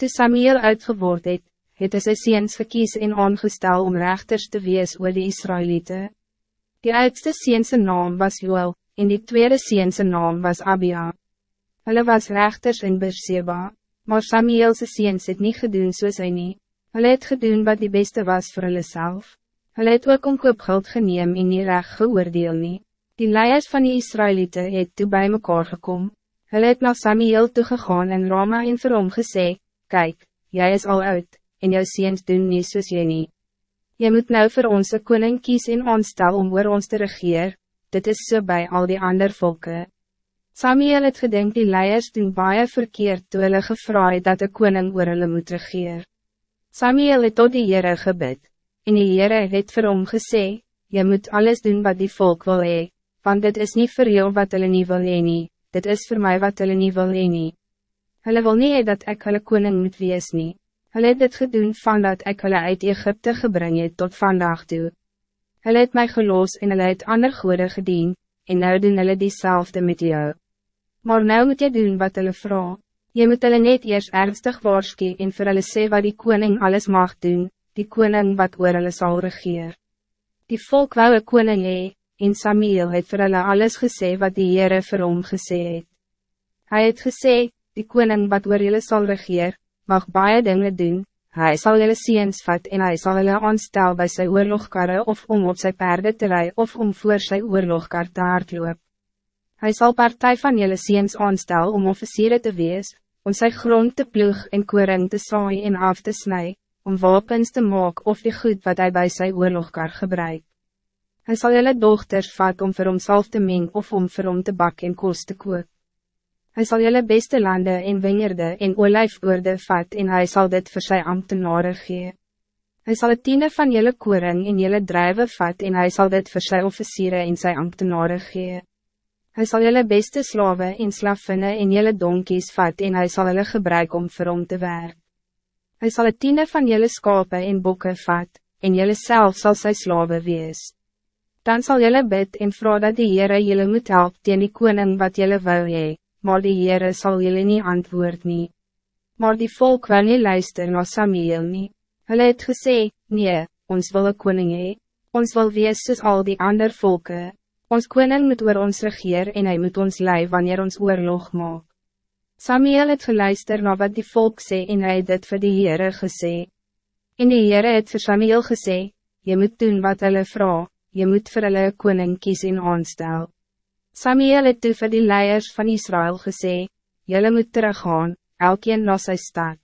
Toe Samuel uitgeword het, het hy sy seens gekies en aangestel om rechters te wees oor die Israëlieten. Die oudste seense naam was Joel, en die tweede seense naam was Abia. Hulle was rechters in Beersheba, maar Samuelse seens het niet gedoen soos hy nie. Hulle het gedoen wat die beste was voor hulle self. Hulle het ook omkoopgeld geneem en nie recht geoordeel nie. Die leiers van die Israëlieten het toe bij mekaar gekom. Hulle het na Samuel toegegaan en Rama en vir hom gesê, Kijk, jij is al uit, en jou seens doen nie soos jy nie. Jy moet nou voor onze koning kies en aanstel om oor ons te regeer, dit is so bij al die ander volken. Samuel het gedenk die leiers doen baie verkeerd toe hulle gevra het dat de koning oor hulle moet regeer. Samuel het tot die Heere gebid, en die Heere het vir hom gesê, jy moet alles doen wat die volk wil hee, want dit is niet voor jou wat hulle nie wil hee nie, dit is voor mij wat hulle nie wil hee nie. Hulle wil nie dat ek hulle koning moet wees nie. Hulle het dit gedoen van dat ek hulle uit Egypte gebring het tot vandaag toe. Hulle het my geloos en hulle het ander goede gedien, en nou doen hulle diezelfde met jou. Maar nou moet jy doen wat hulle vraag. Je moet hulle net eers ernstig waarskie en vir hulle sê wat die koning alles mag doen, die koning wat oor hulle sal regeer. Die volk wou een koning hee, en Samuel het vir hulle alles gesê wat die Heere vir hom gesê het. Hy het gesê, die koning wat oor julle sal regeer, mag baie dingen doen, hij zal julle seens vat en hij zal julle aanstel bij zijn oorlogkarre of om op zijn paarden te rijden of om voor zijn oorlogkar te hardloop. Hij zal partij van julle seens aanstel om officieren te wees, om zijn grond te ploeg en koring te saai en af te snijden, om wapens te maken of die goed wat hij bij zijn oorlogkar gebruikt. Hij zal julle dochters vat om vir homself te meng of om vir hom te bak en kost te koop. Hij zal jullie beste landen in wingerde en olijfoorde vat en hij zal dit voor zijn ambtenaren gee. Hij zal het tiende van jullie koring in jullie drijven vat en hij zal dit voor zijn officieren in zijn ambtenaren gee. Hij zal jullie beste slaven en slavinnen in jullie donkies vat en hij zal jullie gebruiken om vir hom te werk. Hij zal het tiende van jullie skapen en bokken vat, en jullie zelf zal zijn slaven wees. Dan zal jullie bid en vrouw dat die Heere jullie moet helpen tegen die koning wat jullie wil hee maar die Heere sal jullie niet antwoord nie. Maar die volk wil nie luister na Samuel nie. Hulle het gesê, nee, ons wil een koning hee, ons wil wees soos al die ander volken. Ons koning moet oor ons regeer en hij moet ons lei wanneer ons oorlog maak. Samuel het geluister na wat die volk sê en hy het dit vir die Heere gesê. En die Heere het vir Samuel gesê, je moet doen wat hulle vraag, je moet vir hulle koning kies en aanstel. Samuel het toe vir die leiers van Israël gesê, Jullie moet teruggaan, elkeen na sy stad.